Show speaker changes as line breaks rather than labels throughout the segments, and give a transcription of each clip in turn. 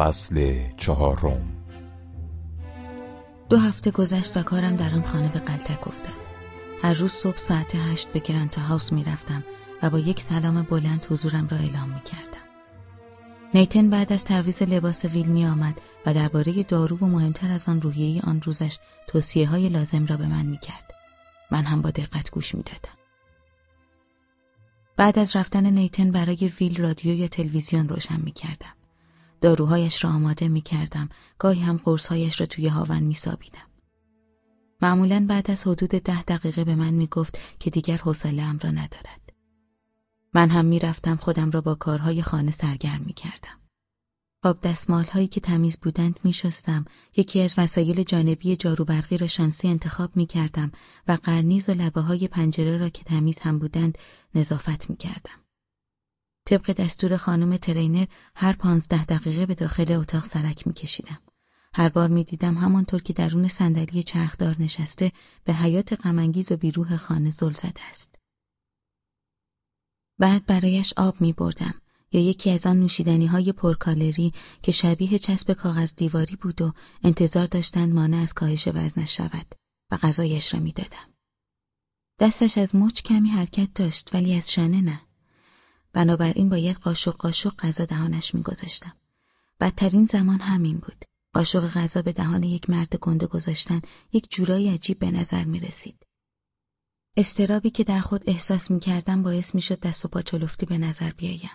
فصل چهارم
دو هفته گذشت و کارم در آن خانه به قلتک افتاد. هر روز صبح ساعت هشت به گرانت هاوس می رفتم و با یک سلام بلند حضورم را اعلام می کردم. نیتن بعد از تعویز لباس ویل می آمد و درباره دارو و مهمتر از آن روحیه آن روزش توصیه های لازم را به من می کرد. من هم با دقت گوش می دادم. بعد از رفتن نیتن برای ویل رادیو یا تلویزیون روشن می کردم. داروهایش را آماده می کردم. گاهی هم قرصهایش را توی هاون می سابیدم. معمولا بعد از حدود ده دقیقه به من می گفت که دیگر حوصله را ندارد. من هم می رفتم خودم را با کارهای خانه سرگرم می کردم. آب دستمال هایی که تمیز بودند می شستم. یکی از وسایل جانبی جاروبرقی را شانسی انتخاب می کردم و قرنیز و لبه های پنجره را که تمیز هم بودند نظافت می کردم. طبق دستور خانم ترینر هر پانزده دقیقه به داخل اتاق سرک می کشیدم. هر بار می دیدم همانطور که درون صندلی چرخدار نشسته به حیات غمانگیز و بیروح خانه زل زده است. بعد برایش آب می بردم یا یکی از آن نوشیدنی های پرکالری که شبیه چسب کاغذ دیواری بود و انتظار داشتند مانع از کاهش وزنش شود و غذایش را می‌دادم. دستش از مچ کمی حرکت داشت ولی از شانه نه. بنابراین باید قاشق قاشق غذا دهانش میگذاشتم. بدترین زمان همین بود. قاشق غذا به دهان یک مرد گنده گذاشتن یک جورایی عجیب به نظر می رسید. استرابی که در خود احساس می کردم باعث می شد دست و پا چلفتی به نظر بیایم.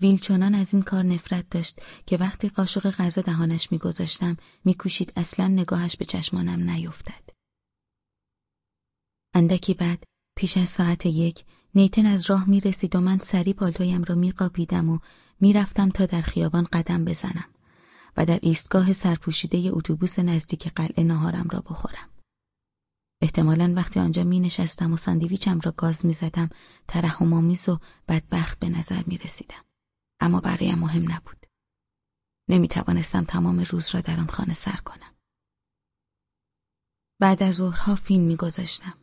ویل چنان از این کار نفرت داشت که وقتی قاشق غذا دهانش میگذاشتم میکوشید اصلا نگاهش به چشمانم نیفتد. اندکی بعد پیش از ساعت یک نیتن از راه می رسید و من سری پالتویم را می قابیدم و می رفتم تا در خیابان قدم بزنم و در ایستگاه سرپوشیده اتوبوس نزدیک قلعه ناهارم را بخورم. احتمالا وقتی آنجا می نشستم و ساندویچم را گاز می زدم ترحمآمیز و بدبخت به نظر می رسیدم. اما برایم مهم نبود. نمی توانستم تمام روز را در آن خانه سر کنم. بعد از ظهرها فیلم می گذاشتم.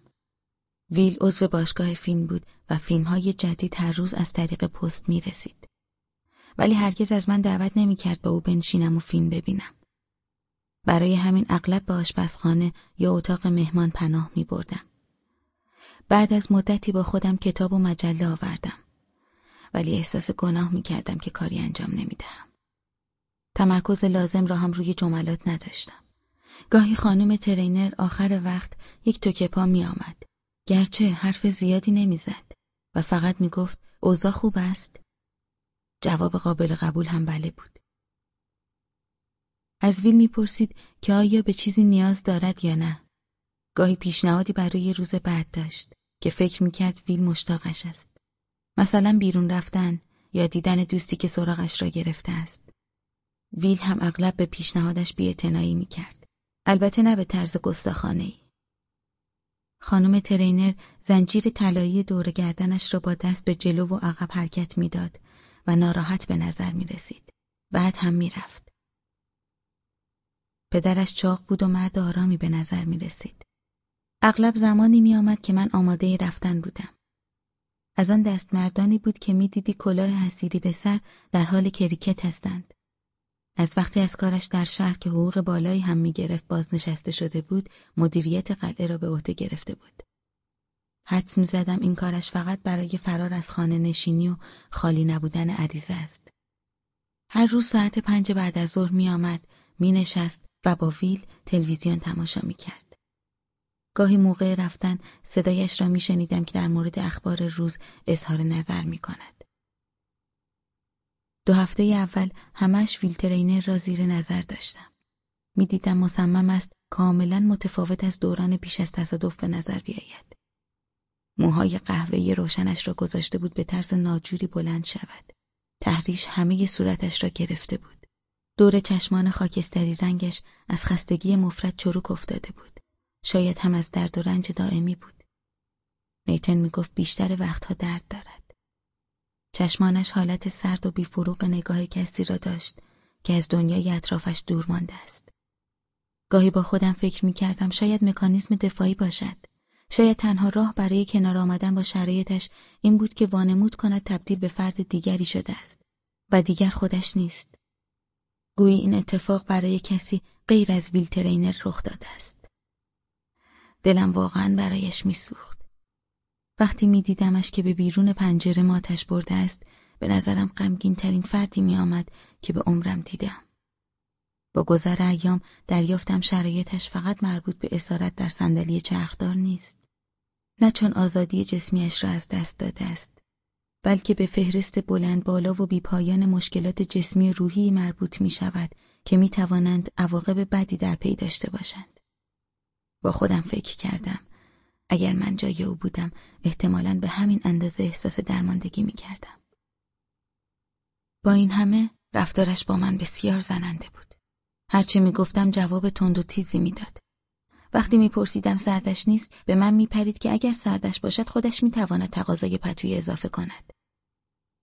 ویل عضو باشگاه فیلم بود و فیلمهای جدید هر روز از طریق پست می رسید. ولی هرگز از من دعوت نمی کرد با او بنشینم و فیلم ببینم. برای همین اغلب به آشپزخانه یا اتاق مهمان پناه می بردم. بعد از مدتی با خودم کتاب و مجله آوردم. ولی احساس گناه می کردم که کاری انجام نمی دهم. تمرکز لازم را هم روی جملات نداشتم. گاهی خانم ترینر آخر وقت یک توکه پا می آمد. گرچه حرف زیادی نمی‌زد و فقط می‌گفت اوضاع خوب است. جواب قابل قبول هم بله بود. از ویل می‌پرسید که آیا به چیزی نیاز دارد یا نه. گاهی پیشنهادی برای روز بعد داشت که فکر می‌کرد ویل مشتاقش است. مثلا بیرون رفتن یا دیدن دوستی که سراغش را گرفته است. ویل هم اغلب به پیشنهادش بیاعتنایی می‌کرد. البته نه به طرز گستاخانهای. خانم ترینر زنجیر طلایی دور گردنش را با دست به جلو و عقب حرکت می‌داد و ناراحت به نظر می رسید. بعد هم می رفت. پدرش چاق بود و مرد آرامی به نظر می رسید. اغلب زمانی می آمد که من آماده رفتن بودم. از آن دست مردانی بود که می دیدی کلاه حسیری به سر در حال کریکت هستند. از وقتی از کارش در شهر که حقوق بالایی هم می‌گرفت بازنشسته شده بود مدیریت قلعه را به عهده گرفته بود. حدس می‌زدم این کارش فقط برای فرار از خانه نشینی و خالی نبودن عریضه است. هر روز ساعت پنج بعد از ظهر میآمد مینشست و با ویل تلویزیون تماشا می‌کرد. گاهی موقع رفتن صدایش را میشنیدم که در مورد اخبار روز اظهار نظر می‌کند. دو هفته اول همش ویلترینر را زیر نظر داشتم. می‌دیدم مصمم است کاملا متفاوت از دوران پیش از تصادف به نظر بیاید. موهای قهوه‌ای روشنش را گذاشته بود به طرز ناجوری بلند شود. تحریش همه صورتش را گرفته بود. دور چشمان خاکستری رنگش از خستگی مفرد چروک افتاده بود. شاید هم از درد و رنج دائمی بود. نیتن می‌گفت بیشتر وقتها درد دارد. چشمانش حالت سرد و بیفروغ نگاه کسی را داشت که از دنیای اطرافش دور مانده است. گاهی با خودم فکر می کردم شاید مکانیزم دفاعی باشد. شاید تنها راه برای کنار آمدن با شرایطش این بود که وانمود کند تبدیل به فرد دیگری شده است و دیگر خودش نیست. گویی این اتفاق برای کسی غیر از ویل ترینر رخ داده است. دلم واقعا برایش میسوخت. وقتی میدیدمش که به بیرون پنجره ماتش برده است به نظرم غمگین ترین فردی می آمد که به عمرم دیدم. با گذر ایام دریافتم شرایطش فقط مربوط به اسارت در صندلی چرخدار نیست. نه چون آزادی جسمیش را از دست داده است بلکه به فهرست بلند بالا و بیپایان مشکلات جسمی روحی مربوط می شود که می توانند عواقب بدی در پی داشته باشند. با خودم فکر کردم اگر من جای او بودم احتمالا به همین اندازه احساس درماندگی می کردم. با این همه رفتارش با من بسیار زننده بود. هرچه می گفتم جواب تند و تیزی می‌داد. وقتی میپرسیدم سردش نیست به من میپرید که اگر سردش باشد خودش می‌تواند تقاضای پتوی اضافه کند.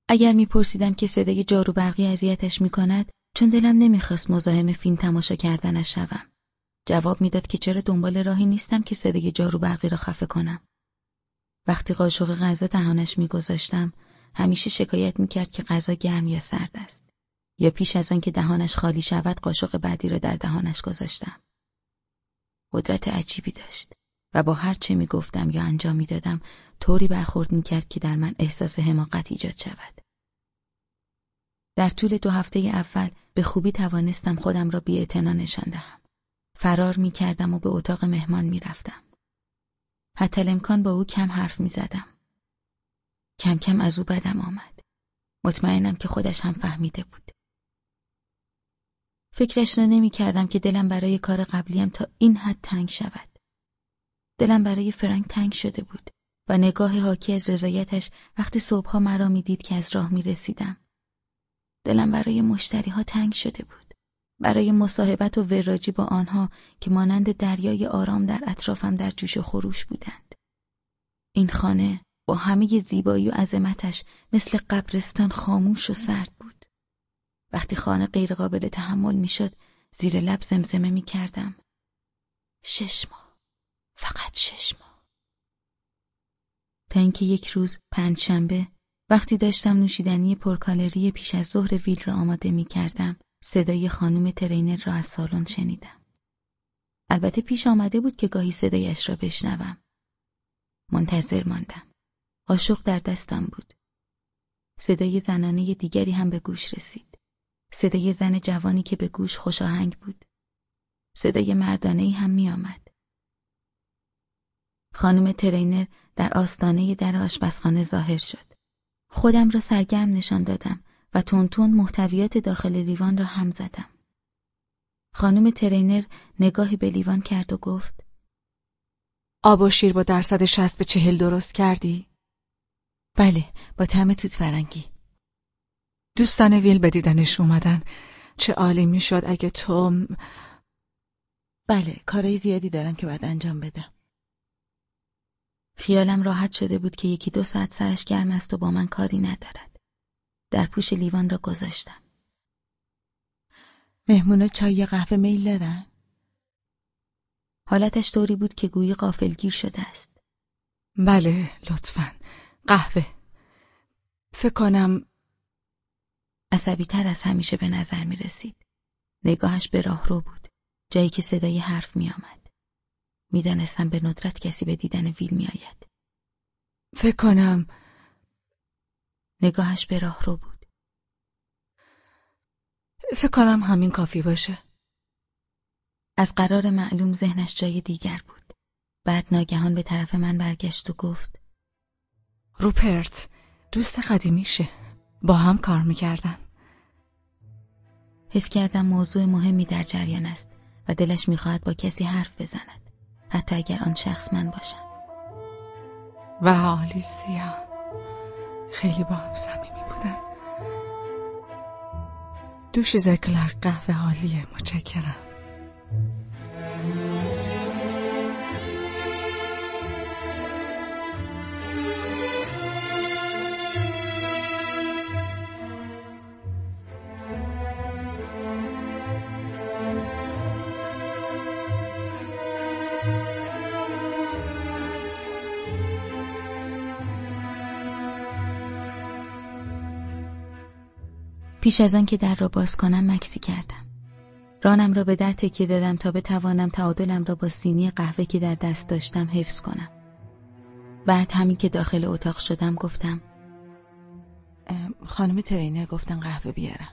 اگر میپرسیدم که صدای جارو برقی اذیتش می‌کند چون دلم نمی‌خواست مزاحم فیلم تماشا کردنش شوم. جواب می‌داد که چرا دنبال راهی نیستم که صدای جارو برقی را خفه کنم. وقتی قاشق غذا دهانش میگذاشتم همیشه شکایت می‌کرد که غذا گرم یا سرد است. یا پیش از آن که دهانش خالی شود قاشق بعدی را در دهانش گذاشتم. قدرت عجیبی داشت و با هر چه می‌گفتم یا انجام می‌دادم طوری برخورد می‌کرد که در من احساس حماقت ایجاد شود. در طول دو هفته اول به خوبی توانستم خودم را بی نشان دهم. فرار می کردم و به اتاق مهمان می رفتم. حتی امکان با او کم حرف می زدم. کم کم از او بدم آمد. مطمئنم که خودش هم فهمیده بود. فکرش را نمی کردم که دلم برای کار قبلیم تا این حد تنگ شود. دلم برای فرانک تنگ شده بود و نگاه حاکی از رضایتش وقتی صبحها مرا می‌دید که از راه می رسیدم. دلم برای مشتری ها تنگ شده بود. برای مصاحبت و وراجی با آنها که مانند دریای آرام در اطرافم در جوش و خروش بودند. این خانه با همه زیبایی و عظمتش مثل قبرستان خاموش و سرد بود. وقتی خانه غیرقابل تحمل می‌شد زیر لب زمزمه می کردم. شش ماه. فقط شش ماه. تا اینکه یک روز پنج شنبه وقتی داشتم نوشیدنی پرکالری پیش از ظهر ویل را آماده می کردم صدای خانم ترینر را از سالن شنیدم. البته پیش آمده بود که گاهی صدایش را بشنوم. منتظر ماندم. قاشق در دستم بود. صدای زنانه دیگری هم به گوش رسید. صدای زن جوانی که به گوش خوشاهنگ بود. صدای مردانه هم می آمد. خانم ترینر در آستانه در آشپزخانه ظاهر شد. خودم را سرگرم نشان دادم و تونتون محتویات داخل لیوان را هم زدم. خانم ترینر نگاهی به لیوان کرد و گفت
آب و شیر با درصد شست به چهل درست کردی؟
بله با طعم توت فرنگی
دوستان ویل به دیدنش اومدن چه عالی می‌شد اگه تو
بله کارهای زیادی دارم که باید انجام بدم خیالم راحت شده بود که یکی دو ساعت سرش گرم است و با من کاری ندارد در پوش لیوان را گذاشتم مهمونا چای قهوه میل دارن؟ حالتش طوری بود که گویی قافلگیر شده است
بله لطفا قهوه فکر کنم
عصبی تر از همیشه به نظر می رسید. نگاهش به راه رو بود. جایی که صدای حرف می آمد. می دانستم به ندرت کسی به دیدن ویل می آید.
فکر کنم
نگاهش به راه رو بود.
فکر کنم همین کافی باشه.
از قرار معلوم ذهنش جای دیگر بود. بعد ناگهان به طرف من برگشت و گفت
روپرت دوست قدیمیشه. با هم کار می‌کردن
حس کردم موضوع مهمی در جریان است و دلش می‌خواهد با کسی حرف بزند حتی اگر آن شخص من باشم
و آلیسیا خیلی با هم صمیمی بودن. دوش زکلر قهوه حالیه متشکرم.
پیش از آن که در را باز کنم مکسی کردم. رانم را به در تکیه دادم تا بتوانم تعادلم را با سینی قهوه که در دست داشتم حفظ کنم. بعد همین که داخل اتاق شدم گفتم
خانم ترینر گفتن قهوه بیارم.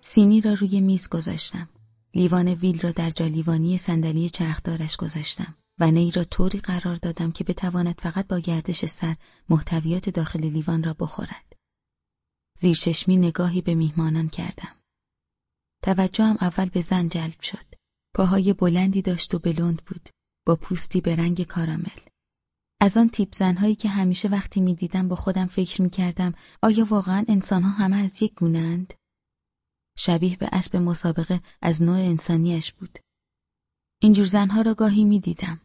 سینی را روی میز گذاشتم. لیوان ویل را در جالیوانی صندلی چرخدارش گذاشتم و نی را طوری قرار دادم که بتواند فقط با گردش سر محتویات داخل لیوان را بخورد. زیرچشمی نگاهی به میهمانان کردم. توجهم اول به زن جلب شد. پاهای بلندی داشت و بلند بود با پوستی به رنگ کارامل. از آن تیپ زنهایی که همیشه وقتی می‌دیدم با خودم فکر می‌کردم آیا واقعا انسانها همه از یک گونهاند؟ شبیه به اسب مسابقه از نوع انسانیش بود. اینجور زنها را گاهی می‌دیدم.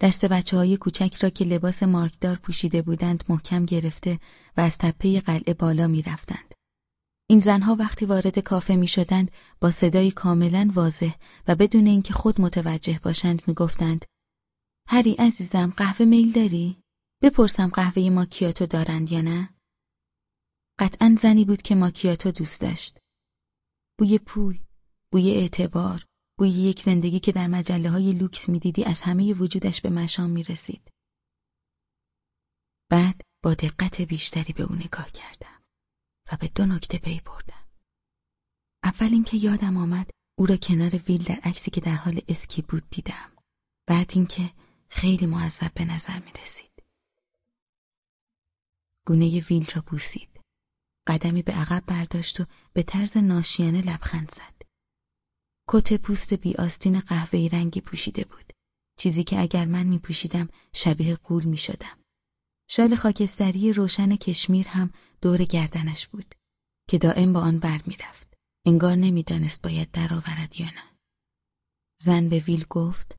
دست بچه های کوچک را که لباس مارکدار پوشیده بودند محکم گرفته و از تپه قلعه بالا می رفتند. این زنها وقتی وارد کافه می شدند با صدایی کاملا واضح و بدون اینکه خود متوجه باشند می گفتند هری عزیزم قهوه میل داری؟ بپرسم قهوه ماکیاتو دارند یا نه؟ قطعا زنی بود که ماکیاتو دوست داشت. بوی پول، بوی اعتبار، بوی یک زندگی که در مجله های لوکس می‌دیدی از همه وجودش به مشام می رسید. بعد با دقت بیشتری به او نگاه کردم و به دو نکته پی بردم. اول اینکه یادم آمد او را کنار ویل در عکسی که در حال اسکی بود دیدم. بعد اینکه خیلی معذب به نظر می رسید. گونه ویل را بوسید. قدمی به عقب برداشت و به طرز ناشیانه لبخند زد. کت پوست بی آستین قهوه‌ای رنگی پوشیده بود. چیزی که اگر من می پوشیدم شبیه قول می شدم. شال خاکستری روشن کشمیر هم دور گردنش بود که دائم با آن بر می رفت. انگار نمی‌دانست باید درآورد یا نه. زن به ویل گفت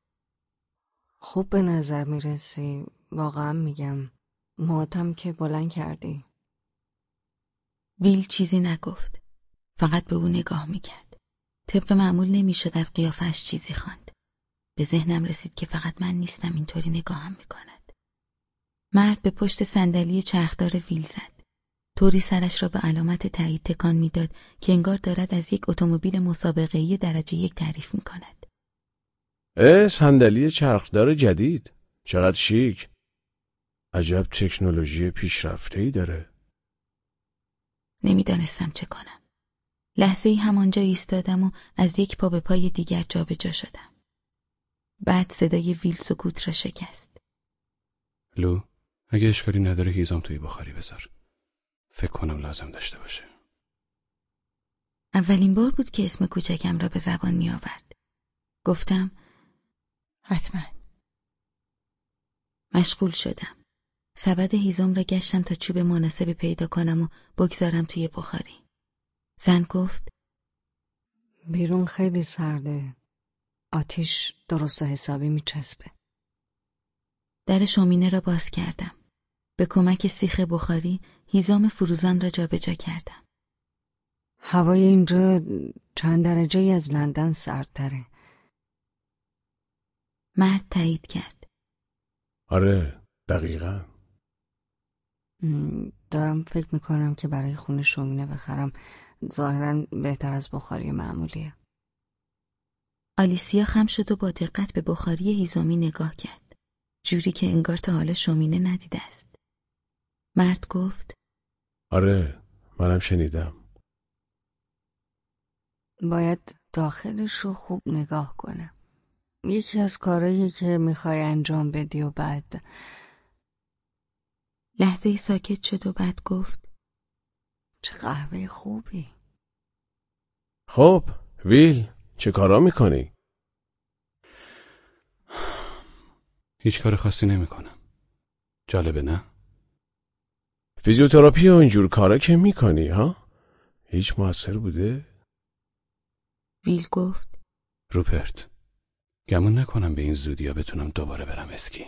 خوب به نظر می‌رسی واقعا میگم موهاتم که بلند کردی
ویل چیزی نگفت فقط به او نگاه می‌کرد طبق معمول نمی‌شد از قیافش چیزی خواند. به ذهنم رسید که فقط من نیستم اینطوری نگاهم می‌کند. مرد به پشت صندلی چرخدار ویل زد. طوری سرش را به علامت تایید تکان می‌داد که انگار دارد از یک اتومبیل مسابقه‌ای درجه یک تعریف می‌کند.
اه صندلی چرخدار جدید. چقدر شیک. عجب تکنولوژی پیشرفته ای داره.
نمی‌دانستم چه کنم. لحظه همانجا ایستادم و از یک پا به پای دیگر جابجا جا شدم. بعد صدای ویل سکوت را شکست.
لو اگه اشکالی نداره هیزم توی بخاری بذار. فکر کنم لازم داشته باشه.
اولین بار بود که اسم کوچکم را به زبان می آورد. گفتم
حتما.
مشغول شدم. سبد هیزم را گشتم تا چوب مناسبی پیدا کنم و بگذارم توی بخاری. زن گفت
بیرون خیلی سرده. آتیش درست و حسابی میچسبه.
در شومینه را باز کردم. به کمک سیخ بخاری هیزم فروزان را جابجا کردم.
هوای اینجا چند درجه از لندن سردتره.
مرد تایید کرد.
آره دقیقا.
دارم فکر می‌کنم که برای خونه شومینه بخرم. ظاهرا بهتر از بخاری معمولیه.
آلیسیا خم شد و با دقت به بخاری هیزومی نگاه کرد. جوری که انگار تا حالا شومینه ندیده است. مرد گفت
آره منم شنیدم.
باید داخلش رو خوب نگاه کنم یکی از کارهایی که می‌خوای انجام بدی و بعد
لحظه ساکت شد و بعد گفت
چه قهوه خوبی
خب ویل چه کارا می‌کنی؟
هیچ کار خاصی نمی‌کنم جالبه نه؟
فیزیوتراپی و اینجور کارا که می‌کنی ها؟ هیچ موثر بوده؟
ویل گفت
روپرت گمون نکنم به این زودیا بتونم دوباره برم اسکی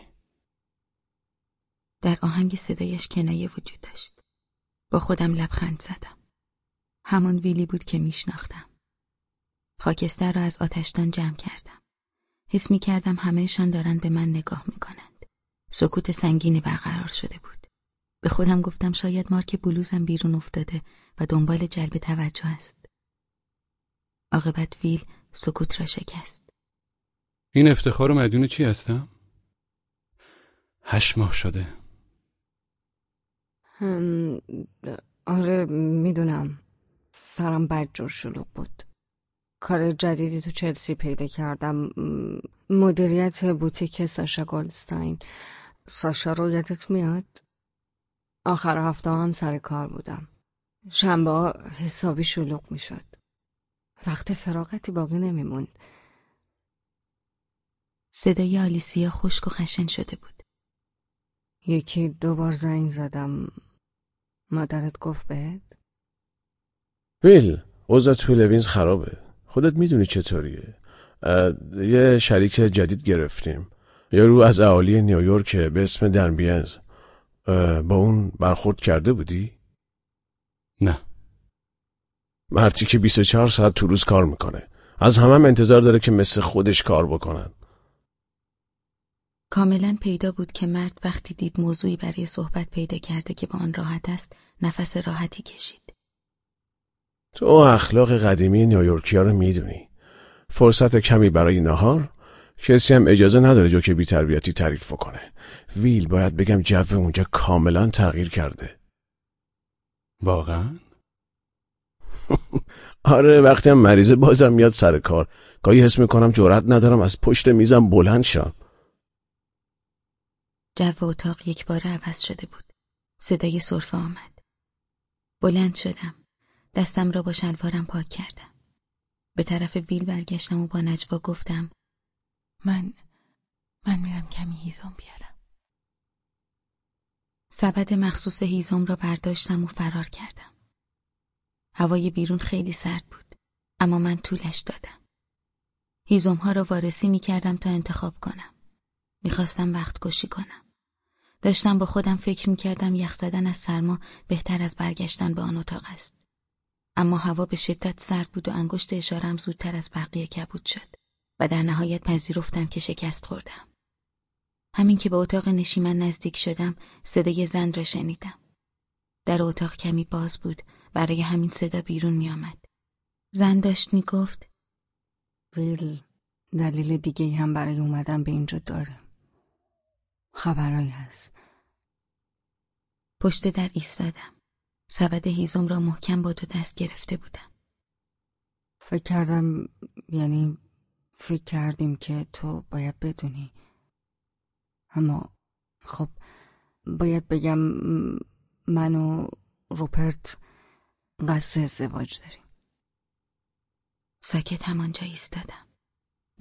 در آهنگ صدایش کنایه وجود داشت با خودم لبخند زدم همان ویلی بود که میشناختم خاکستر را از آتشدان جمع کردم حس می کردم همهشان دارند به من نگاه می کنند. سکوت سنگینی برقرار شده بود. به خودم گفتم شاید مارک بلوزم بیرون افتاده و دنبال جلب توجه است. عاقبت ویل سکوت را شکست.
این افتخار و مدیون چی هستم؟ هشت ماه شده.
آره می‌دونم. سرم بدجور شلوغ بود. کار جدیدی تو چلسی پیدا کردم. مدیریت بوتیک ساشا گلدستاین ساشا رو یادت میاد؟ آخر هفته هم سر کار بودم. شنبه حسابی شلوغ می‌شد. وقت فراغتی باقی نمیموند.
صدای آلیسیا خشک و خشن شده بود.
یکی دو بار زنگ زدم. مادرت گفت بهت؟
ویل اوضاع تو لوینز خرابه. خودت می‌دونی چطوریه. یه شریک جدید گرفتیم. یارو از اهالی نیویورک به اسم دربینز با اون برخورد کرده بودی؟
نه.
مرتی که 24 ساعت تو روز کار می‌کنه. از همه هم انتظار داره که مثل خودش کار بکنن.
کاملا پیدا بود که مرد وقتی دید موضوعی برای صحبت پیدا کرده که با آن راحت است نفس راحتی کشید.
تو اخلاق قدیمی نیویورکیا رو می‌دونی. فرصت کمی برای نهار. کسی هم اجازه نداره جوک بی تربیتی تعریف کنه ویل باید بگم جو اونجا کاملا تغییر کرده.
واقعا؟
آره وقتی هم مریضه بازم میاد سر کار. گاهی حس می‌کنم جرأت ندارم از پشت میزم بلند شم.
جو اتاق یک بار عوض شده بود. صدای صرفه آمد. بلند شدم. دستم را با شلوارم پاک کردم. به طرف ویل برگشتم و با نجوا گفتم
من من میرم کمی هیزم بیارم.
سبد مخصوص هیزم را برداشتم و فرار کردم. هوای بیرون خیلی سرد بود اما من طولش دادم. هیزم ها را وارسی می کردم تا انتخاب کنم. می‌خواستم وقت کشی کنم. داشتم با خودم فکر می کردم یخ زدن از سرما بهتر از برگشتن به آن اتاق است اما هوا به شدت سرد بود و انگشت اشارم زودتر از بقیه کبود شد و در نهایت پذیرفتم که شکست خوردم. همین که به اتاق نشیمن نزدیک شدم صدای زن را شنیدم. در اتاق کمی باز بود برای همین صدا بیرون می آمد. زن داشت می گفت
ویل دلیل دیگه هم برای اومدن به اینجا داره. خبرهایی هست.
پشت در ایستادم. سبد هیزم را محکم با دو دست گرفته بودم.
فکر کردم یعنی فکر کردیم که تو باید بدونی. اما خب باید بگم من و روپرت قصد ازدواج داریم.
ساکت همانجا ایستادم.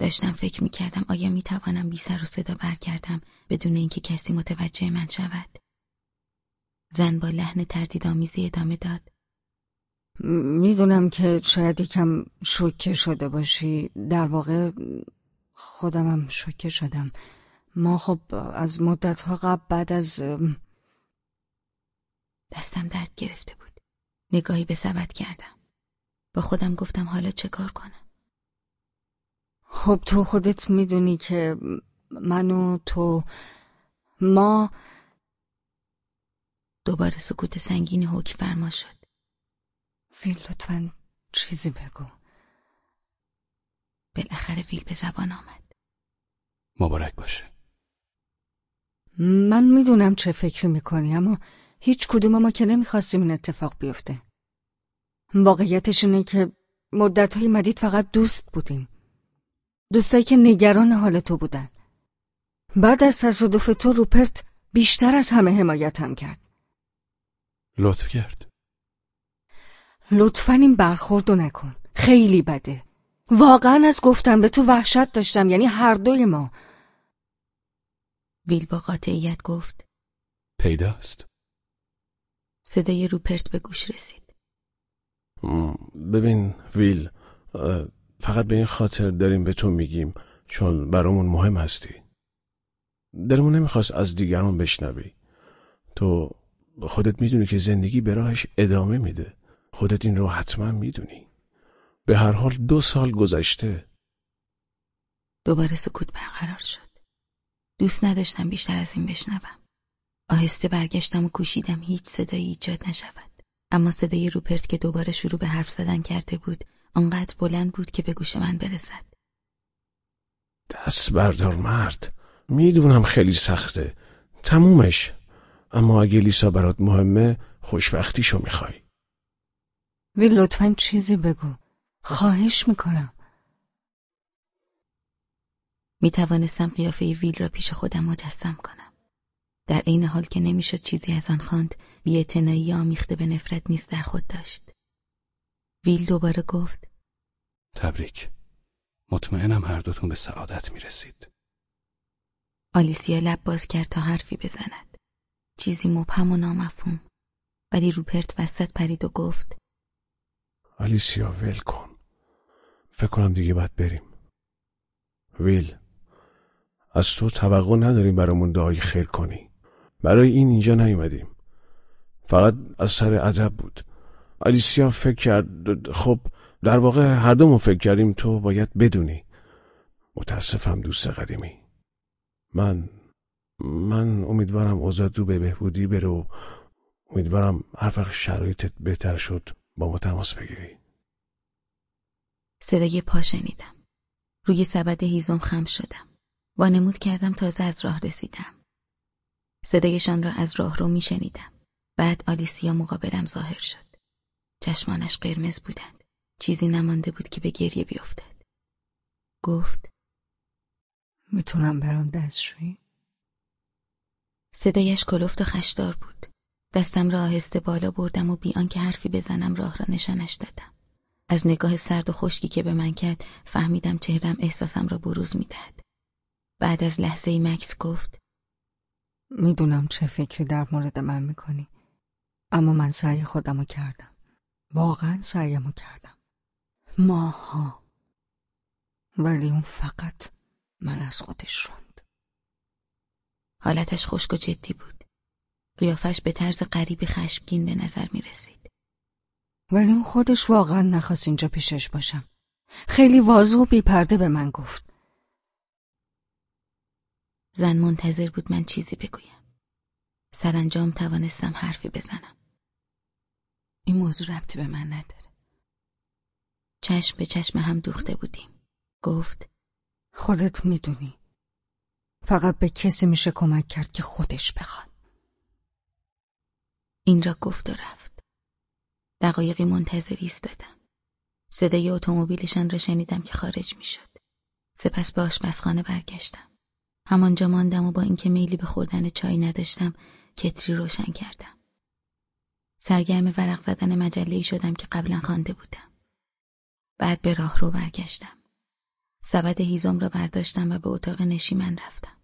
داشتم فکر می‌کردم آیا می‌توانم بی سر و صدا برگردم بدون اینکه کسی متوجه من شود. زن با لحن تردیدآمیزی ادامه داد.
می‌دونم که شاید یکم شوکه شده باشی. در واقع خودمم شوکه شدم. ما خب از مدتها قبل بعد از
دستم درد گرفته بود. نگاهی به سبد کردم. با خودم گفتم حالا چه کار کنم؟
خب تو خودت می‌دونی که من و تو ما
دوباره سکوت سنگینی حکم فرما شد.
ویل لطفا چیزی بگو.
بالاخره ویل به زبان آمد.
مبارک باشه.
من می‌دونم چه فکر می‌کنی اما هیچ کدوم ما که نمی‌خواستیم این اتفاق بیفته. واقعیتش اینه که مدتهای مدید فقط دوست بودیم. دوستایی که نگران حال تو بودن. بعد از تصادف تو روپرت بیشتر از همه حمایتم کرد.
لطف کرد.
لطفا این برخوردو نکن. خیلی بده. واقعا از گفتم به تو وحشت داشتم یعنی هر دوی ما.
ویل با قاطعیت گفت.
پیداست.
صدای روپرت به گوش رسید.
ببین ویل فقط به این خاطر داریم به تو میگیم چون برامون مهم هستی. دلمون نمی‌خواست از دیگران بشنوی. تو خودت می‌دونی که زندگی به راهش ادامه میده. خودت این رو حتما می‌دونی. به هر حال دو سال گذشته.
دوباره سکوت برقرار شد. دوست نداشتم بیشتر از این بشنوم. آهسته برگشتم و کوشیدم هیچ صدایی ایجاد نشود. اما صدای روپرت که دوباره شروع به حرف زدن کرده بود آنقدر بلند بود که به گوش من برسد.
دست بردار مرد. می‌دونم خیلی سخته. تمومش. اما اگه لیسا برات مهمه خوشبختیشو می‌خوای.
ویل لطفا چیزی بگو. خواهش می‌کنم.
می توانستم قیافه ویل را پیش خودم مجسم کنم. در عین حال که نمی‌شد چیزی از آن خواند، بیاعتنایی آمیخته به نفرت نیز در خود داشت. ویل دوباره گفت:
تبریک. مطمئنم هر دوتون به سعادت می رسید.
آلیسیا لب باز کرد تا حرفی بزند. چیزی مبهم و نامفهوم. ولی روپرت وسط پرید و گفت:
آلیسیا ول کن. فکر کنم دیگه باید بریم. ویل از تو توقع نداریم برامون دعای خیر کنی. برای این اینجا نیومدیم. فقط از سر عجب بود. آلیسیا فکر کرد خب در واقع هر دومون فکر کردیم تو باید بدونی. متاسفم دوست قدیمی. من من امیدوارم اوضاع رو به بهبودی بره و امیدوارم هر وقت شرایطت بهتر شد با ما تماس بگیری.
صدای پا شنیدم. روی سبد هیزم خم شدم. وانمود کردم تازه از راه رسیدم. صدایشان را از راه رو می شنیدم بعد آلیسیا مقابلم ظاهر شد. چشمانش قرمز بودند. چیزی نمانده بود که به گریه بیفتد. گفت
می‌تونم برام دستشویی؟
صدایش کلفت و خشدار بود. دستم را آهسته بالا بردم و بیان که حرفی بزنم راه را نشانش دادم. از نگاه سرد و خشکی که به من کرد فهمیدم چهرم احساسم را بروز می‌دهد. بعد از لحظه مکس گفت
می‌دونم چه فکری در مورد من می‌کنی اما من سعی خودمو کردم. واقعا سعیمو کردم. ماها. ولی اون فقط من از خودش روند.
حالتش خشک و جدی بود. قیافش به طرز غریبی خشمگین به نظر می رسید.
ولی اون خودش واقعا نخواست اینجا پیشش باشم. خیلی واضح و بیپرده به من گفت.
زن منتظر بود من چیزی بگویم. سرانجام توانستم حرفی بزنم. این موضوع ربطی به من نداره. چشم به چشم هم دوخته بودیم. گفت
خودت می‌دونی. فقط به کسی میشه کمک کرد که خودش بخواد.
این را گفت و رفت. دقایقی منتظر ایستادم. صدای اتومبیلشان را شنیدم که خارج می‌شد. سپس به آشپزخانه برگشتم. همانجا ماندم و با اینکه میلی به خوردن چای نداشتم کتری روشن کردم. سرگرم ورق زدن مجله شدم که قبلا خوانده بودم بعد به راه رو برگشتم. سبد هیزم را برداشتم و به اتاق نشیمن رفتم.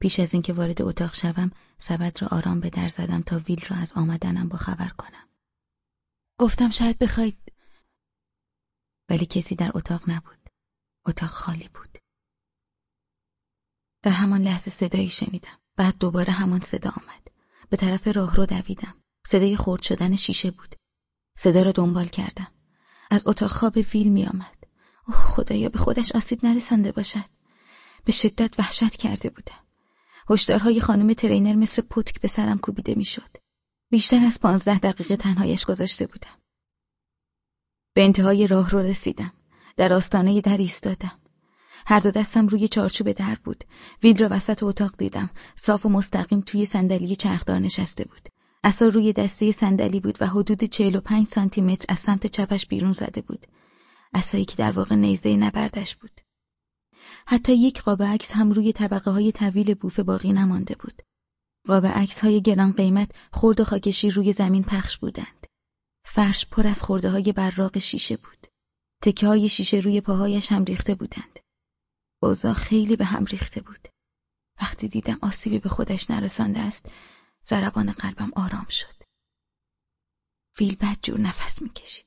پیش از اینکه وارد اتاق شوم سبد را آرام به در زدم تا ویل را از آمدنم با خبر کنم. گفتم شاید بخواید ولی کسی در اتاق نبود. اتاق خالی بود. در همان لحظه صدایی شنیدم. بعد دوباره همان صدا آمد. به طرف راه رو دویدم. صدای خورد شدن شیشه بود. صدا را دنبال کردم. از اتاق خواب ویل می آمد. اوه خدایا به خودش آسیب نرسنده باشد. به شدت وحشت کرده بودم. هشدارهای خانم ترینر مثل پتک به سرم کوبیده می‌شد. بیشتر از پانزده دقیقه تنهایش گذاشته بودم. به انتهای راه رو رسیدم. در آستانه در ایستادم. هر دو دستم روی چارچوب در بود. ویل را وسط اتاق دیدم. صاف و مستقیم توی صندلی چرخدار نشسته بود. اصا روی دسته صندلی بود و حدود 45 سانتی متر از سمت چپش بیرون زده بود. اصایی که در واقع نیزه نبردش بود. حتی یک قاب عکس هم روی طبقه های طویل بوفه باقی نمانده بود. قاب عکس های گران قیمت خرد و خاکشی روی زمین پخش بودند. فرش پر از خورده های براق شیشه بود. تکه های شیشه روی پاهایش هم ریخته بودند. اوضاع خیلی به هم ریخته بود. وقتی دیدم آسیبی به خودش نرسانده است، ضربان قلبم آرام شد. ویل جور نفس می‌کشید.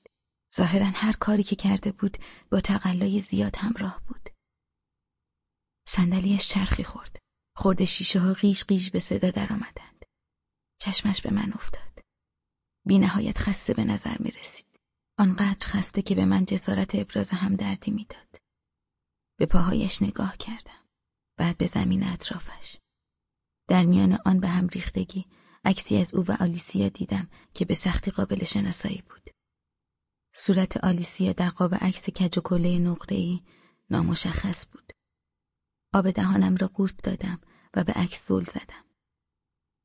ظاهرا هر کاری که کرده بود با تقلای زیاد همراه بود. صندلیاش چرخی خورد. خورده شیشه ها قیش قیش به صدا درآمدند. چشمش به من افتاد. بی نهایت خسته به نظر می رسید. آنقدر خسته که به من جسارت ابراز همدردی می‌داد. به پاهایش نگاه کردم. بعد به زمین اطرافش. در میان آن به هم ریختگی عکسی از او و آلیسیا دیدم که به سختی قابل شناسایی بود. صورت آلیسیا در قاب عکس کج و کله نقره‌ای نامشخص بود. آب دهانم را قورت دادم و به عکس زل زدم.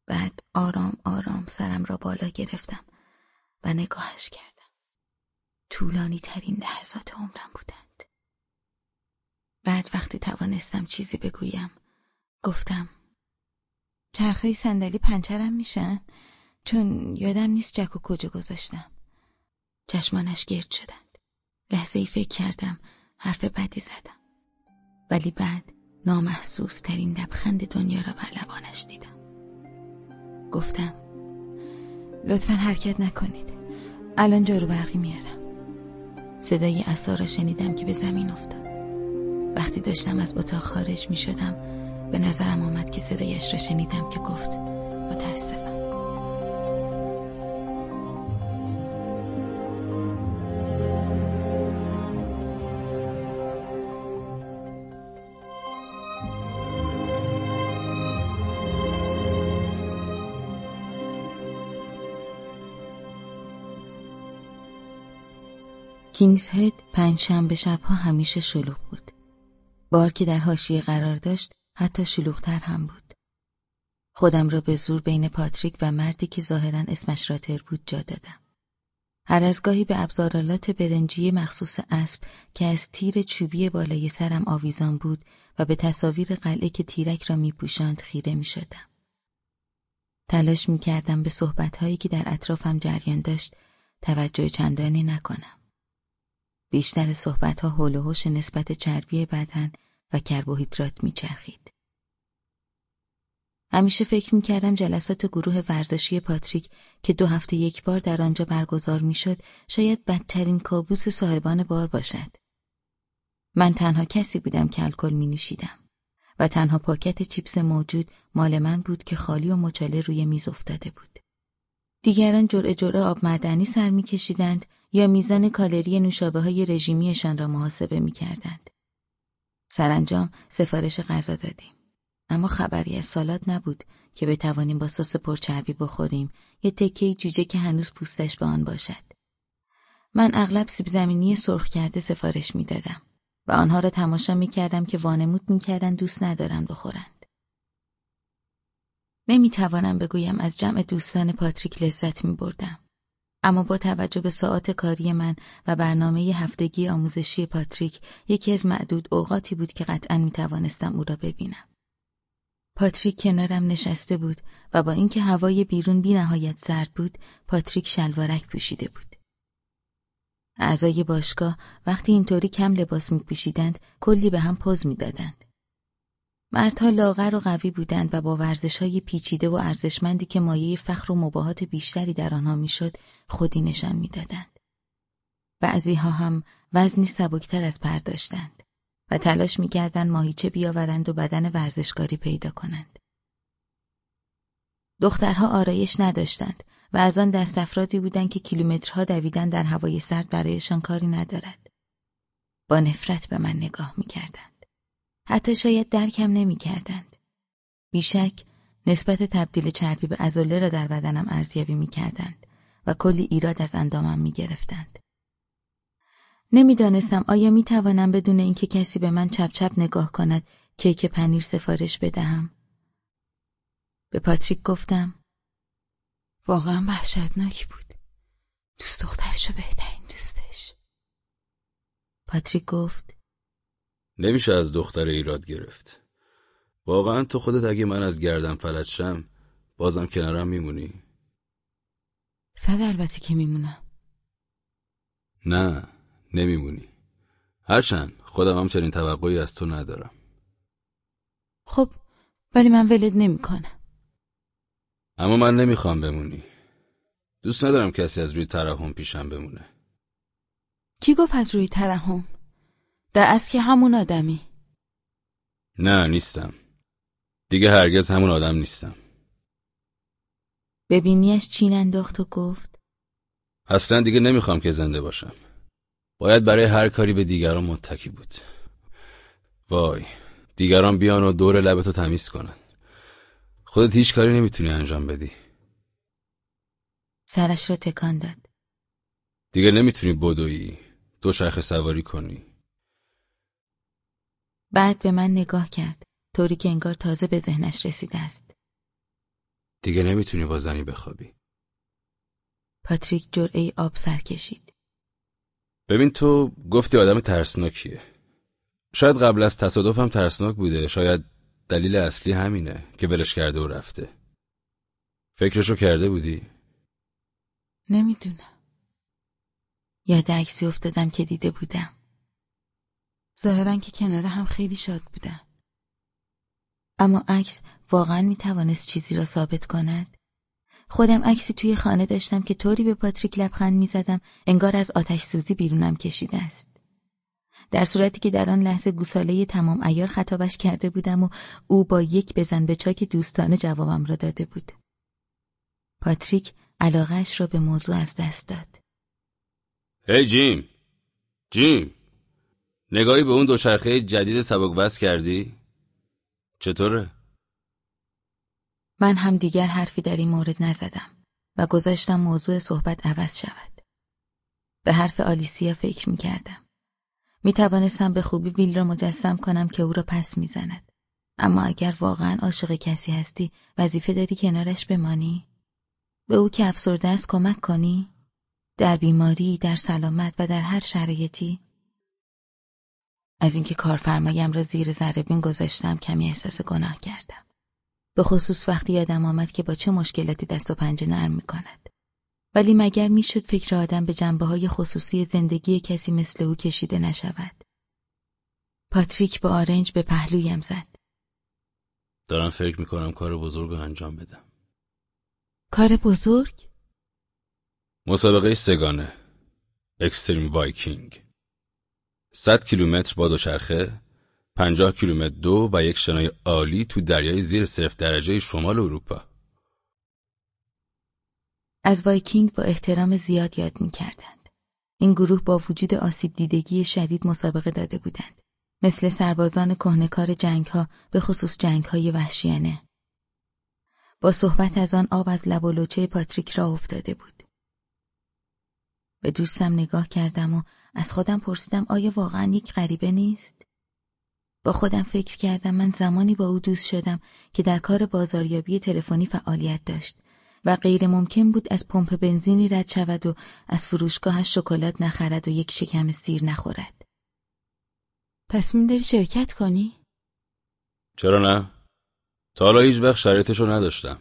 بعد آرام آرام سرم را بالا گرفتم و نگاهش کردم. طولانی ترین لحظات عمرم بودند. بعد وقتی توانستم چیزی بگویم گفتم چرخه صندلی پنچرم میشن چون یادم نیست جکو کجا گذاشتم. چشمانش گرد شدند. لحظه ای فکر کردم حرف بدی زدم. ولی بعد نامحسوس ترین لبخند دنیا را بر لبانش دیدم. گفتم لطفا حرکت نکنید. الان جارو برقی میارم. صدای اصا را شنیدم که به زمین افتاد. وقتی داشتم از اتاق خارج می شدم به نظرم آمد که صدایش را شنیدم که گفت متاسفم. کینگز هد پنج شنبه شبها همیشه شلوغ بود. بار که در حاشیه قرار داشت حتی شلوغتر هم بود. خودم را به زور بین پاتریک و مردی که ظاهرا اسمش راتر بود جا دادم. هر از گاهی به ابزارالات برنجی مخصوص اسب که از تیر چوبی بالای سرم آویزان بود و به تصاویر قلعه که تیرک را میپوشاند خیره می شدم. تلاش می کردم به صحبتهایی که در اطرافم جریان داشت توجه چندانی نکنم. بیشتر صحبتها حول نسبت چربی بدن و کربوهیدرات میچرخید. همیشه فکر می‌کردم جلسات گروه ورزشی پاتریک که دو هفته یک بار در آنجا برگزار می‌شد شاید بدترین کابوس صاحبان بار باشد. من تنها کسی بودم که الکل می نوشیدم و تنها پاکت چیپس موجود مال من بود که خالی و مچاله روی میز افتاده بود. دیگران جرعه جرعه آب معدنی سر میکشیدند یا میزان کالری نوشابه های رژیمیشان را محاسبه می‌کردند. سرانجام سفارش غذا دادیم. اما خبری از سالاد نبود که بتوانیم با سس پرچربی بخوریم یا تکه جوجه که هنوز پوستش به آن باشد. من اغلب سیب زمینی سرخ کرده سفارش می‌دادم و آنها را تماشا می‌کردم که وانمود می‌کردند دوست ندارم بخورند. نمی‌توانم بگویم از جمع دوستان پاتریک لذت میبردم. اما با توجه به ساعات کاری من و برنامه هفتگی آموزشی پاتریک یکی از معدود اوقاتی بود که قطعا می توانستم او را ببینم. پاتریک کنارم نشسته بود و با اینکه هوای بیرون بی نهایت سرد بود پاتریک شلوارک پوشیده بود. اعضای باشگاه وقتی اینطوری کم لباس می پوشیدند کلی به هم پوز می دادند. مردها لاغر و قوی بودند و با ورزش های پیچیده و ارزشمندی که مایه فخر و مباهات بیشتری در آنها می‌شد خودی نشان می‌دادند. بعضیها هم وزنی سبکتر از پر داشتند و تلاش می‌کردند ماهیچه بیاورند و بدن ورزشکاری پیدا کنند. دخترها آرایش نداشتند و از آن دست افرادی بودند که کیلومترها دویدن در هوای سرد برایشان کاری ندارد. با نفرت به من نگاه می‌کردند. حتی شاید درکم نمی کردند. بیشک نسبت تبدیل چربی به ازوله را در بدنم ارزیابی می کردند و کلی ایراد از اندامم می گرفتند. نمی‌دانستم آیا می توانم بدون اینکه کسی به من چپ چپ نگاه کند کیک پنیر سفارش بدهم. به پاتریک گفتم واقعا وحشتناک بود. دوست دخترشو بهترین دوستش. پاتریک گفت
نمیشه از دختر ایراد گرفت. واقعا تو خودت اگه من از گردم فلج شم بازم کنارم میمونی؟
صد البته که میمونم.
نه نمیمونی. هرچند خودم هم چنین توقعی از تو ندارم.
خب ولی من ولد نمی‌کنم.
اما من نمی‌خوام بمونی. دوست ندارم کسی از روی ترحم پیشم بمونه.
کی گفت از روی ترحم؟ در از که همون آدمی.
نه نیستم. دیگه هرگز همون آدم نیستم.
ببینیش چین انداخت و گفت
اصلا دیگه نمی‌خوام که زنده باشم. باید برای هر کاری به دیگران متکی بود. وای دیگران بیان و دور لبتو تمیز کنن. خودت هیچ کاری نمی‌تونی انجام بدی.
سرش را تکان داد.
دیگه نمی‌تونی بدویی. دو شرخ سواری کنی.
بعد به من نگاه کرد. طوری که انگار تازه به ذهنش رسیده است.
دیگه نمی‌تونی با زنی بخوابی.
پاتریک جرعه آب سر کشید.
ببین تو گفتی آدم ترسناکیه. شاید قبل از تصادفم ترسناک بوده. شاید دلیل اصلی همینه که ولش کرده و رفته. فکرشو کرده بودی؟
نمی‌دونم. یاد عکسی افتادم که دیده بودم. ظاهرا که کناره هم خیلی شاد بودن. اما عکس واقعا می‌توانست چیزی را ثابت کند. خودم عکسی توی خانه داشتم که طوری به پاتریک لبخند می‌زدم انگار از آتش سوزی بیرونم کشیده است. در صورتی که در آن لحظه گوساله تمام ایار خطابش کرده بودم و او با یک بزن به چاک دوستانه جوابم را داده بود. پاتریک علاقهش را به موضوع از دست داد.
هی جیم جیم! نگاهی به اون دوچرخه جدید سبک بس کردی؟ چطوره؟
من هم دیگر حرفی در این مورد نزدم و گذاشتم موضوع صحبت عوض شود. به حرف آلیسیا فکر می کردم. می توانستم به خوبی ویل را مجسم کنم که او را پس می زند. اما اگر واقعا عاشق کسی هستی وظیفه داری کنارش بمانی؟ به او که افسرده است کمک کنی؟ در بیماری، در سلامت و در هر شرایطی؟ از اینکه کارفرمایم را زیر ذره گذاشتم کمی احساس گناه کردم. به خصوص وقتی یادم آمد که با چه مشکلاتی دست و پنجه نرم می کند. ولی مگر می‌شد فکر آدم به جنبه های خصوصی زندگی کسی مثل او کشیده نشود. پاتریک با آرنج به پهلویم زد.
دارم فکر می‌کنم کار بزرگ رو انجام بدم.
کار بزرگ؟
مسابقه سگانه اکستریم وایکینگ 100 کیلومتر با دوچرخه، 50 کیلومتر دو و یک شنای عالی تو دریای زیر صفر درجه شمال اروپا.
از وایکینگ با احترام زیاد یاد می کردند. این گروه با وجود آسیب دیدگی شدید مسابقه داده بودند. مثل سربازان کهنه‌کار جنگ ها به خصوص جنگ های وحشیانه. با صحبت از آن آب از لب پاتریک راه افتاده بود. به دوستم نگاه کردم و از خودم پرسیدم آیا واقعا یک غریبه نیست؟ با خودم فکر کردم من زمانی با او دوست شدم که در کار بازاریابی تلفنی فعالیت داشت و غیر ممکن بود از پمپ بنزینی رد شود و از فروشگاهش شکلات نخرد و یک شکم سیر نخورد. تصمیم داری شرکت کنی؟
چرا نه؟ تا حالا هیچ وقت شرایطش نداشتم.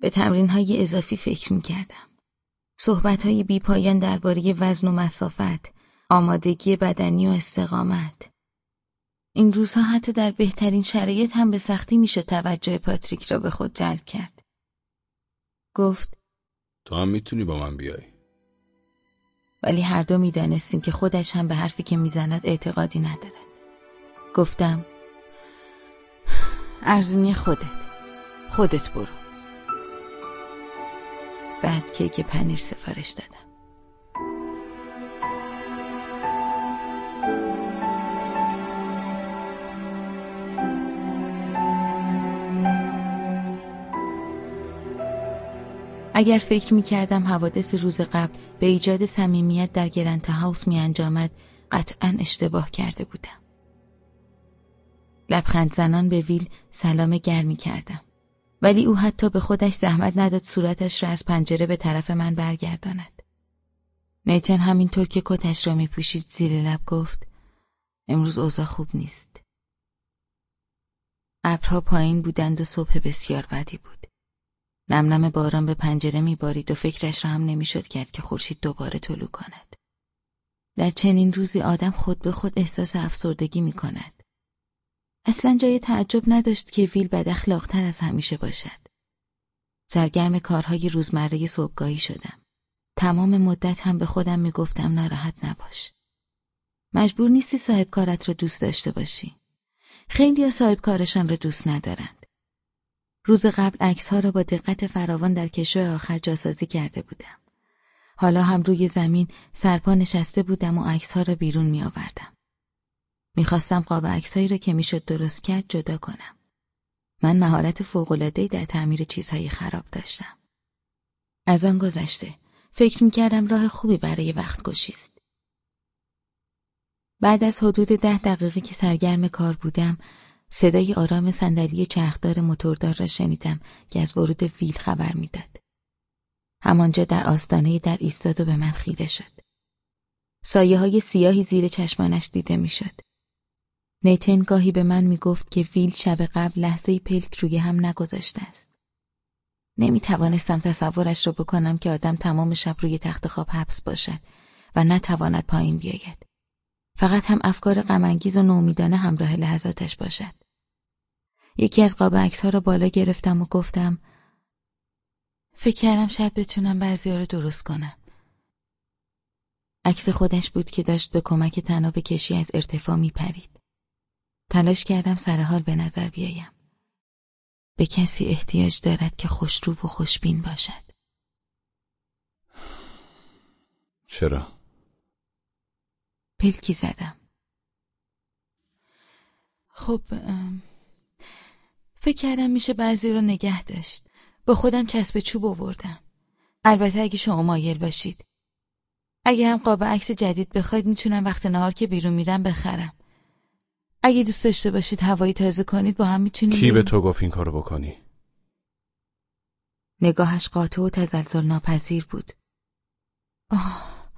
به تمرین های اضافی فکر می کردم. صحبت های بی پایان درباره وزن و مسافت، آمادگی بدنی و استقامت. این روزها حتی در بهترین شرایط هم به سختی میشه توجه پاتریک را به خود جلب کرد. گفت
تو هم می‌تونی با من بیای.
ولی هر دو می‌دانستیم که خودش هم به حرفی که می‌زند اعتقادی ندارد. گفتم ارزونی خودت. خودت برو. بعد کیک پنیر سفارش دادم اگر فکر می کردم حوادث روز قبل به ایجاد صمیمیت در گرنت هاوس می انجامد قطعا اشتباه کرده بودم. لبخند زنان به ویل سلام گرمی کردم. ولی او حتی به خودش زحمت نداد صورتش را از پنجره به طرف من برگرداند. نیتن همینطور که کتش را می پوشید زیر لب گفت امروز اوضاع خوب نیست. ابرها پایین بودند و صبح بسیار بدی بود. نم باران به پنجره می بارید و فکرش را هم نمی‌شد کرد که خورشید دوباره طلوع کند. در چنین روزی آدم خود به خود احساس افسردگی می کند. اصلا جای تعجب نداشت که ویل بد اخلاقتر از همیشه باشد. سرگرم کارهای روزمره صبحگاهی شدم. تمام مدت هم به خودم می‌گفتم ناراحت نباش. مجبور نیستی صاحب کارت را دوست داشته باشی. خیلی صاحب کارشان را دوست ندارند. روز قبل عکس ها را با دقت فراوان در کشو آخر جاسازی کرده بودم. حالا هم روی زمین سرپا نشسته بودم و عکس ها را بیرون می آوردم. می‌خواستم قاب عکسهایی را که می‌شد درست کرد جدا کنم. من مهارت فوق‌العاده‌ای در تعمیر چیزهای خراب داشتم. از آن گذشته فکر می‌کردم راه خوبی برای وقت گشیست. بعد از حدود ده دقیقه که سرگرم کار بودم صدای آرام صندلی چرخدار موتوردار را شنیدم که از ورود ویل خبر می‌داد. همانجا در آستانه در ایستاد و به من خیره شد. سایه های سیاهی زیر چشمانش دیده می‌شد. نیتن گاهی به من می‌گفت که ویل شب قبل لحظه پلک روی هم نگذاشته است. نمی توانستم تصورش را بکنم که آدم تمام شب روی تخت خواب حبس باشد و نتواند پایین بیاید. فقط هم افکار غمانگیز و نومیدانه همراه لحظاتش باشد. یکی از قاب عکس ها را بالا گرفتم و گفتم فکر کردم شاید بتونم بعضی رو درست کنم. عکس خودش بود که داشت به کمک تناب کشی از ارتفاع می پرید. تلاش کردم سرحال به نظر بیایم. به کسی احتیاج دارد که خوشرو و خوشبین باشد.
چرا؟
پلکی زدم. خب فکر کردم میشه بعضی رو نگه داشت. با خودم چسب چوب آوردم. البته اگه شما مایل باشید. اگه هم قاب عکس جدید بخواید می‌تونم وقت نهار که بیرون میرم بخرم. اگه دوست داشته باشید هوایی تازه کنید با هم می‌تونید
کی به تو گفت این کارو بکنی؟
نگاهش قاطع و تزلزل ناپذیر بود. آه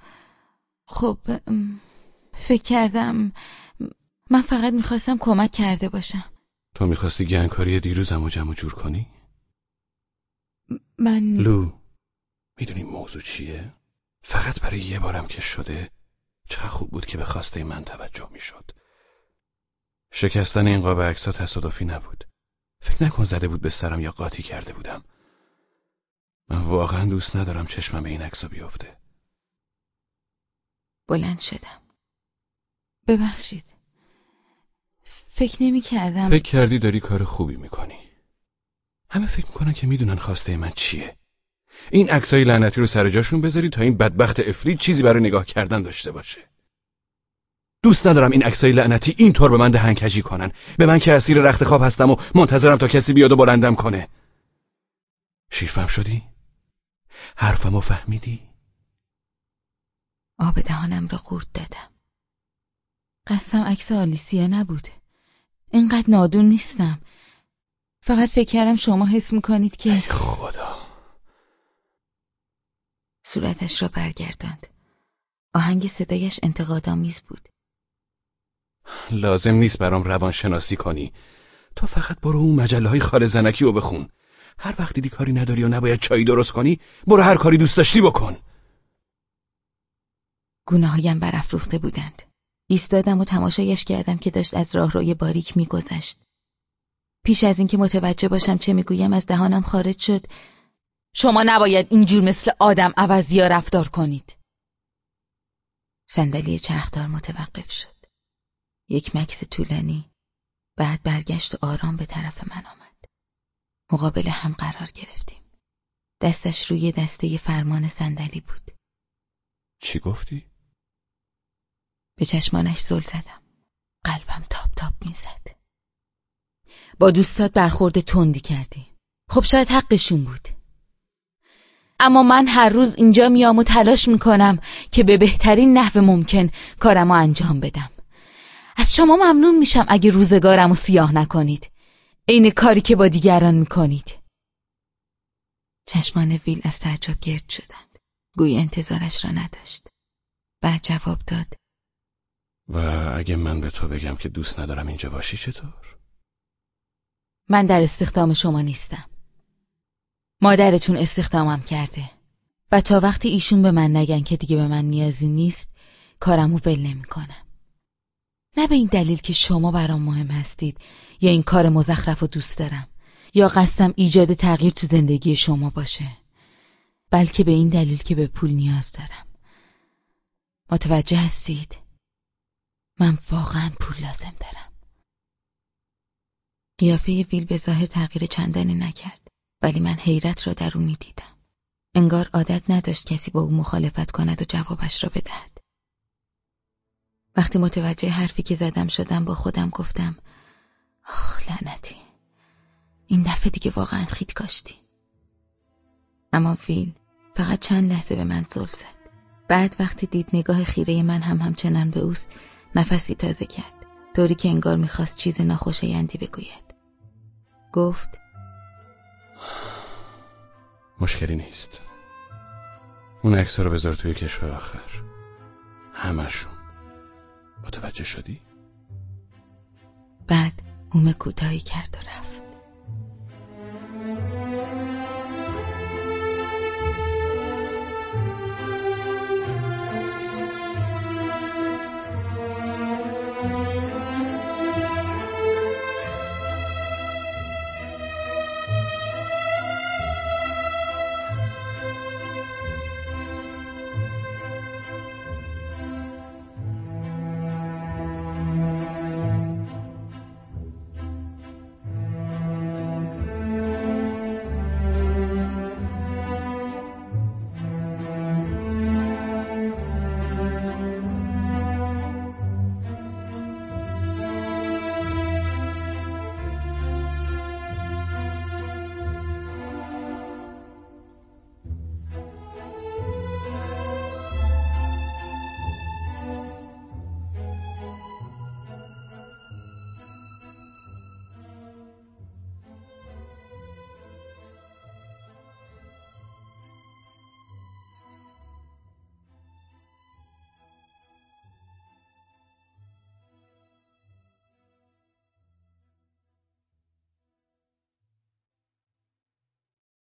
خب فکر کردم من فقط می‌خواستم کمک کرده باشم.
تو می‌خواستی گنگکاری دیروزم و جمع جور کنی؟
من
لو می‌دونی موضوع چیه؟ فقط برای یه بارم که شده چقدر خوب بود که به خواسته من توجه می‌شد. شکستن این قاب عکس‌ها تصادفی نبود. فکر نکن زده بود به سرم یا قاطی کرده بودم. من واقعا دوست ندارم چشمم به این عکسا بیفته.
بلند شدم. ببخشید. فکر نمی کردم.
فکر کردی داری کار خوبی می‌کنی. همه فکر می‌کنن که می‌دونن خواسته من چیه. این عکسای لعنتی رو سر جاشون بذاری تا این بدبخت افرید چیزی برای نگاه کردن داشته باشه. دوست ندارم این عکسای لعنتی اینطور به من دهنکجی کنن. به من که اسیر رخت خواب هستم و منتظرم تا کسی بیاد و بلندم کنه. شیرفهم شدی؟ حرفمو فهمیدی؟
آب دهانم را قورت دادم. قصدم عکس آلیسیا نبود اینقدر نادون نیستم. فقط فکر کردم شما حس می‌کنید که
خدا.
صورتش را برگرداند. آهنگ صدایش انتقادآمیز بود.
لازم نیست برام روانشناسی کنی. تو فقط برو اون مجله های خال زنکی رو بخون. هر وقت دیدی کاری نداری و نباید چایی درست کنی برو هر کاری دوست داشتی بکن.
گونههایم برافروخته بودند. ایستادم و تماشایش کردم که داشت از راهروی باریک میگذشت. پیش از اینکه متوجه باشم چه می‌گویم از دهانم خارج شد. شما نباید اینجور مثل آدم عوضیا رفتار کنید. صندلی چرخدار متوقف شد. یک مکس طولانی. بعد برگشت و آرام به طرف من آمد. مقابل هم قرار گرفتیم. دستش روی دسته فرمان صندلی بود.
چی گفتی؟
به چشمانش زل زدم. قلبم تاپ تاپ می‌زد. با دوستات برخورد تندی کردی خب شاید حقشون بود. اما من هر روز اینجا میام و تلاش می‌کنم که به بهترین نحو ممکن کارمو انجام بدم. از شما ممنون میشم اگه روزگارم و سیاه نکنید. عین کاری که با دیگران می‌کنید. چشمان ویل از تعجب گرد شدند. گوی انتظارش را نداشت. بعد جواب داد.
و اگه من به تو بگم که دوست ندارم اینجا باشی چطور؟
من در استخدام شما نیستم. مادرتون استخدامم کرده. و تا وقتی ایشون به من نگن که دیگه به من نیازی نیست کارمو ول نمی‌کنم. نه به این دلیل که شما برام مهم هستید یا این کار مزخرف و دوست دارم یا قصدم ایجاد تغییر تو زندگی شما باشه بلکه به این دلیل که به پول نیاز دارم. متوجه هستید؟ من واقعا پول لازم دارم. قیافه ویل به ظاهر تغییر چندانی نکرد ولی من حیرت را در او می‌دیدم. انگار عادت نداشت کسی با او مخالفت کند و جوابش را بدهد. وقتی متوجه حرفی که زدم شدم با خودم گفتم آخ لعنتی. این دفعه دیگه واقعا خیت کاشتی. اما فیل فقط چند لحظه به من زل زد. بعد وقتی دید نگاه خیره من هم همچنان به اوست نفسی تازه کرد. طوری که انگار می‌خواست چیز ناخوشایندی بگوید. گفت
مشکلی نیست. اون عکس رو بذار توی کشور آخر. همشون. متوجه شدی؟
بعد اوم کوتاهی کرد و رفت